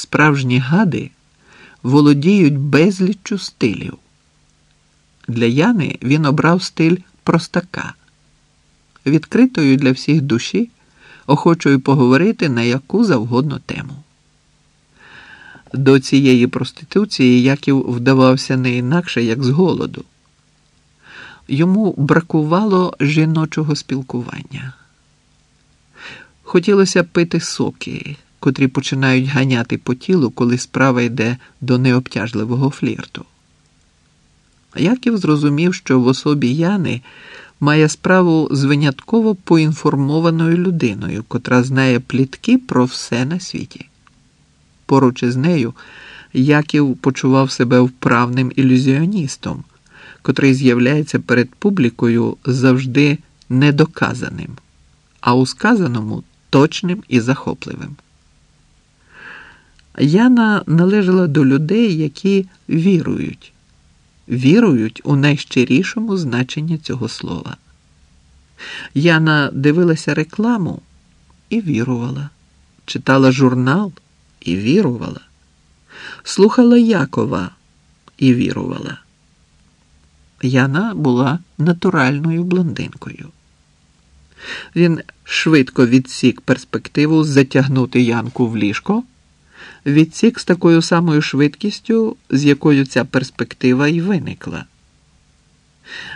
справжні гади володіють безліччю стилів. Для Яни він обрав стиль простака, відкритою для всіх душі, охочою поговорити на яку завгодно тему. До цієї проституції Яків вдавався не інакше, як з голоду. Йому бракувало жіночого спілкування. Хотілося пити соки, котрі починають ганяти по тілу, коли справа йде до необтяжливого флірту. Яків зрозумів, що в особі Яни має справу з винятково поінформованою людиною, котра знає плітки про все на світі. Поруч із нею Яків почував себе вправним ілюзіоністом, котрий з'являється перед публікою завжди недоказаним, а у сказаному точним і захопливим. Яна належала до людей, які вірують, вірують у найщирішому значенні цього слова. Яна дивилася рекламу і вірувала, читала журнал і вірувала, слухала Якова і вірувала. Яна була натуральною блондинкою. Він швидко відсік перспективу затягнути Янку в ліжко, відсік з такою самою швидкістю, з якою ця перспектива й виникла.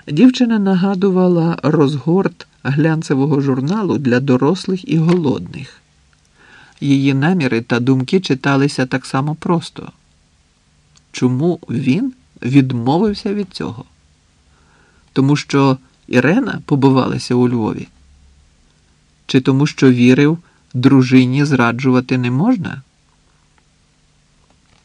Дівчина нагадувала розгорт глянцевого журналу для дорослих і голодних. Її наміри та думки читалися так само просто. Чому він відмовився від цього? Тому що Ірена побувалася у Львові? Чи тому, що вірив, дружині зраджувати не можна?